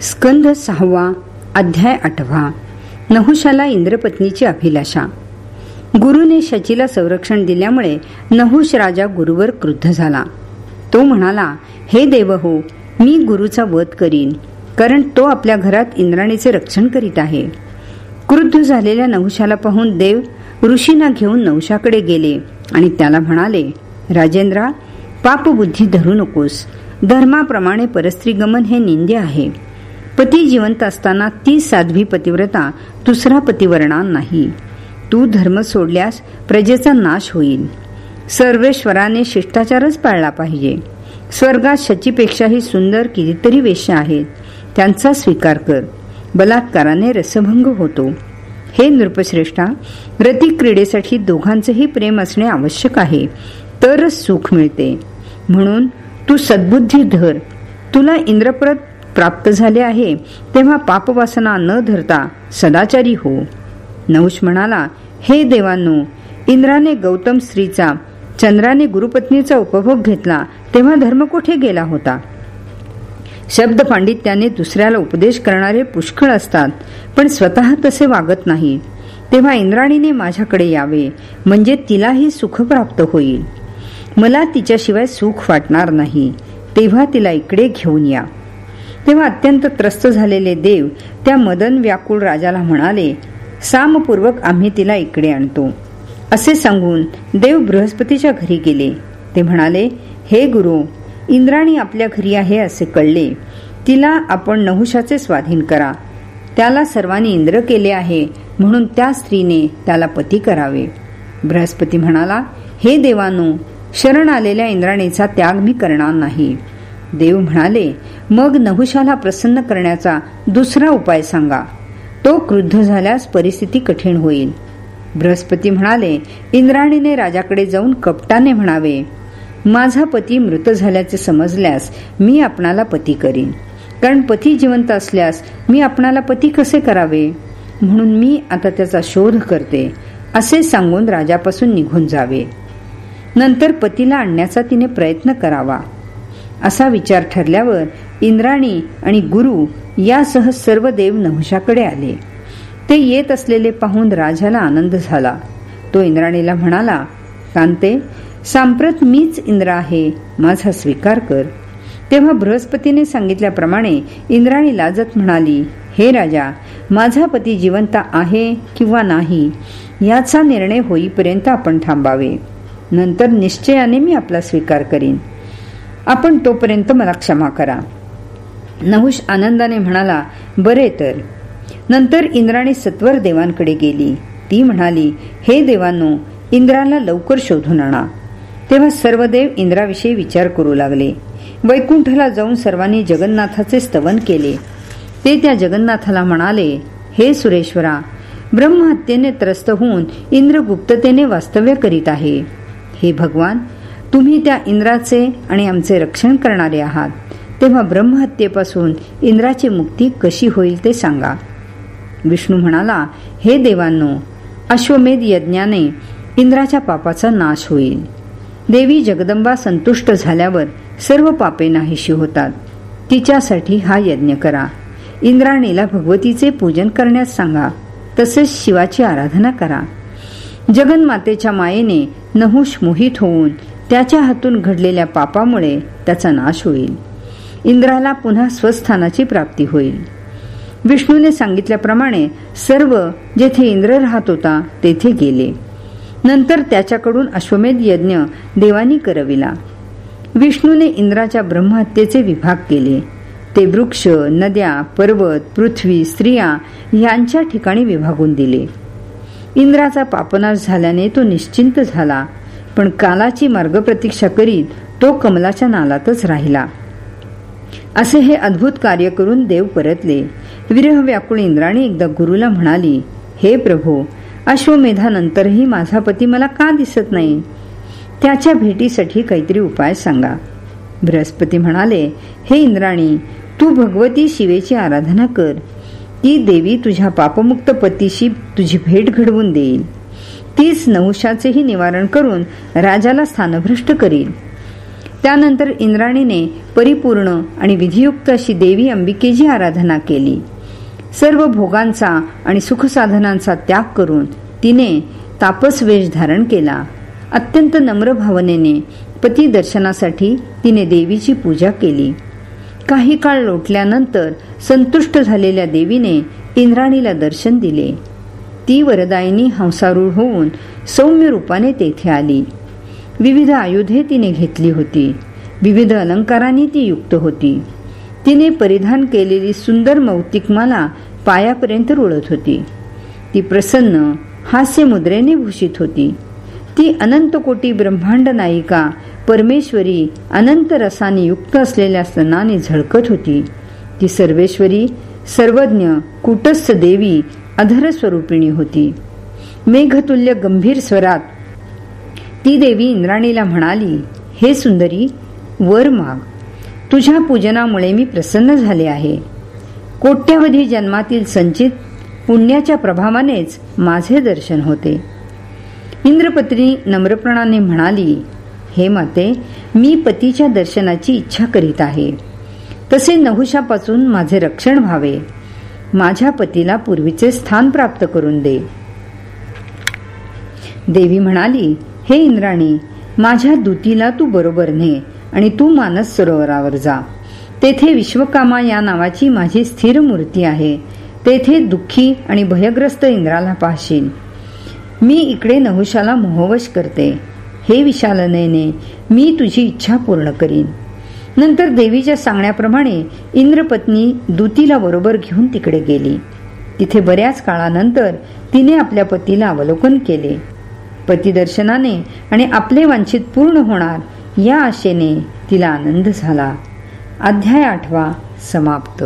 स्कंध सहावा अध्याय आठवा. नहुशाला इंद्रपत्नीची अभिलाषा. गुरुने शचीला संरक्षण दिल्यामुळे नहुश राजा गुरुवर क्रुद्ध झाला. तो म्हणाला हे देव हो मी गुरुचा वध करीन कारण तो आपल्या घरात इंद्राणीचे रक्षण करीत आहे. क्रुद्ध झालेल्या नहुशाला पाहून देव ऋषींना घेऊन नवशाकडे गेले आणि त्याला म्हणाले राजेंद्रा पापबुद्धी धरू नकोस. धर्माप्रमाणे परस्त्रीगमन हे निंद्य आहे. पती जिवंत असताना ती साध्वी पतिव्रता दुसरा पतिवर्णा नाही. तू धर्म सोडल्यास प्रजेचा नाश होईल. सर्वेश्वराने शिष्टाचारच पाळला पाहिजे. स्वर्गात शचीपेक्षाही सुंदर कितीतरी वेश्या आहेत. त्यांचा स्वीकार कर. बलात्काराने रसभंग होतो. हे नृपश्रेष्ठा रती क्रीडेसाठी दोघांचंही प्रेम असणे आवश्यक आहे. तरच सुख मिळते. म्हणून तू सद्बुद्धी धर. तुला इंद्रप्रत प्राप्त झाले आहे तेव्हा पापवासना न धरता सदाचारी हो. नवश म्हणाला हे देवांनो इंद्राने गौतम स्त्रीचा चंद्राने गुरुपत्नीचा उपभोग घेतला तेव्हा धर्म कुठे गेला होता? शब्द पांडित्याने दुसऱ्याला उपदेश करणारे पुष्कळ असतात पण स्वतः तसे वागत नाही. तेव्हा इंद्राणीने माझ्याकडे यावे म्हणजे तिलाही सुख प्राप्त होईल. मला तिच्याशिवाय सुख वाटणार नाही. तेव्हा तिला इकडे घेऊन या. तेव्हा अत्यंत त्रस्त झालेले देव त्या मदन व्याकुळ राजाला म्हणाले सामपूर्वक आम्ही तिला इकडे आणतो. असे सांगून देव बृहस्पतीच्या घरी गेले. ते म्हणाले हे गुरु इंद्राणी आपल्या घरी आहे असे कळले. तिला आपण नहुशाचे स्वाधीन करा. त्याला सर्वांनी इंद्र केले आहे म्हणून त्या स्त्रीने त्याला पती करावे. बृहस्पती म्हणाला हे देवानो शरण आलेल्या इंद्राणीचा त्याग मी करणार नाही. देव म्हणाले मग नहुशाला प्रसन्न करण्याचा दुसरा उपाय सांगा. तो क्रुद्ध झाल्यास परिस्थिती कठीण होईल. बृहस्पती म्हणाले इंद्राणीने राजाकडे जाऊन कपटाने म्हणावे. माझा पती मृत झाल्याचे समजल्यास मी आपणाला पती करीन. कारण पती जिवंत असल्यास मी आपणाला पती कसे करावे? म्हणून मी आता त्याचा शोध करते. असे सांगून राजापासून निघून जावे. नंतर पतीला आणण्याचा तिने प्रयत्न करावा. असा विचार ठरल्यावर इंद्राणी आणि गुरु यासह सर्व देव नहुशाकडे आले. ते येत असलेले पाहून राजाला आनंद झाला. तो इंद्राणीला म्हणाला कांते सांप्रत मीच इंद्र आहे माझा स्वीकार कर. तेव्हा बृहस्पतीने सांगितल्याप्रमाणे इंद्राणी लाजत म्हणाली हे राजा माझा पती जिवंत आहे किंवा नाही याचा निर्णय होईपर्यंत आपण थांबावे. नंतर निश्चयाने मी आपला स्वीकार करीन. आपण तोपर्यंत मला क्षमा करा. नहुष आनंदाने म्हणाला बरे तर. नंतर इंद्राणी सत्वर देवांकडे गेली. ती म्हणाली हे देवांनो इंद्राला लवकर शोधून आणा. तेव्हा सर्व देव इंद्राविषयी विचार करू लागले. वैकुंठला जाऊन सर्वांनी जगन्नाथाचे स्तवन केले. ते त्या जगन्नाथाला म्हणाले हे सुरेश्वरा ब्रह्महत्येने त्रस्त होऊन इंद्र गुप्ततेने वास्तव्य करीत आहे. हे भगवान तुम्ही त्या इंद्राचे आणि आमचे रक्षण करणारे आहात. तेव्हा ब्रह्महत्येपासून इंद्राची मुक्ती कशी होईल ते सांगा. विष्णू म्हणाला हे देवांनो अश्वमेध यज्ञाने इंद्राच्या पापाचा नाश होईल. देवी जगदंबा संतुष्ट झाल्यावर सर्व पापे नाहीशी होतात. तिच्यासाठी हा यज्ञ करा. इंद्राणीला भगवतीचे पूजन करण्यास सांगा. तसेच शिवाची आराधना करा. जगन्मातेच्या मायेने नहुष मोहित होऊन त्याच्या हातून घडलेल्या पापामुळे त्याचा नाश होईल. इंद्राला पुन्हा स्वस्थानाची प्राप्ती होईल. विष्णूने सांगितल्याप्रमाणे सर्व जेथे इंद्र राहत होता तेथे गेले. नंतर त्याच्याकडून अश्वमेध यज्ञ देवानी करविला. विष्णूने इंद्राच्या ब्रह्महत्येचे विभाग केले. ते वृक्ष नद्या पर्वत पृथ्वी स्त्रिया यांच्या ठिकाणी विभागून दिले. इंद्राचा पापनाश झाल्याने तो निश्चिंत झाला पण कालाची मार्ग प्रतीक्षा करीत तो कमलाच्या नालातच राहिला. असे हे अद्भुत कार्य करून देव परतले. विरह व्याकुळ इंद्राणी एकदा गुरुला म्हणाली हे प्रभू अश्वमेधानंतरही माझा पती मला का दिसत नाही? त्याच्या भेटीसाठी काहीतरी उपाय सांगा. बृहस्पती म्हणाले हे इंद्राणी तू भगवती शिवेची आराधना कर. ती देवी तुझ्या पापमुक्त पतीशी तुझी भेट घडवून देईल. तीच नहुशाचेही निवारण करून राजाला स्थानभ्रष्ट करील. त्यानंतर इंद्राणीने परिपूर्ण आणि विधियुक्त अशी देवी अंबिकेची आराधना केली. सर्व भोगांचा आणि सुखसाधनांचा त्याग करून तिने तापस वेश धारण केला. अत्यंत नम्र भावनेने पती दर्शनासाठी तिने देवीची पूजा केली. काही काळ लोटल्यानंतर संतुष्ट झालेल्या देवीने इंद्राणीला दर्शन दिले. ती वरदायिनी हंसारूढ होऊन सौम्य रूपाने तेथे आली. विविध आयुधे तिने घेतली होती. विविध अलंकारांनी ती युक्त होती. तिने परिधान केलेली सुंदर मौतिकमाला पायापर्यंत रुळत होती. ती प्रसन्न हास्यमुद्रेने भूषित होती. ती अनंत कोटी ब्रह्मांड नायिका परमेश्वरी अनंत रसाने युक्त असलेल्या सणाने झळकत होती. ती सर्वेश्वरी सर्वज्ञ कुटस्थ देवी अधर स्वरूपिणी होती. मेघतुल्य गंभीर स्वरात ती देवी इंद्राणीला म्हणाली हे सुंदरी वर माग. तुझ्या पूजनामुळे मी प्रसन्न झाले आहे. कोट्यावधी जन्मातील संचित पुण्याच्या प्रभावानेच माझे दर्शन होते. इंद्रपत्नी नम्रप्रणाने म्हणाली हे माते मी पतीच्या दर्शनाची इच्छा करीत आहे. तसे नहुशापासून माझे रक्षण व्हावे. माझ्या पतीला पूर्वीचे स्थान प्राप्त करून दे. देवी म्हणाली हे इंद्राणी माझ्या दूतीला तू बरोबर ने आणि तू मानस सरोवरावर जा. तेथे विश्वकामा या नावाची माझी स्थिर मूर्ती आहे. तेथे दुःखी आणि भयग्रस्त इंद्राला पाहशील मी इकडे नहुशाला मोहवश करते. हे विशालनेने मी तुझी इच्छा पूर्ण करीन. नंतर देवीच्या सांगण्याप्रमाणे इंद्रपत्नी दूतीला बरोबर घेऊन तिकडे गेली. तिथे बऱ्याच काळानंतर तिने आपल्या पतीला अवलोकन केले. पतिदर्शनाने आणि आपले वांछित पूर्ण होणार या आशेने तिला आनंद झाला. अध्याय आठवा समाप्त.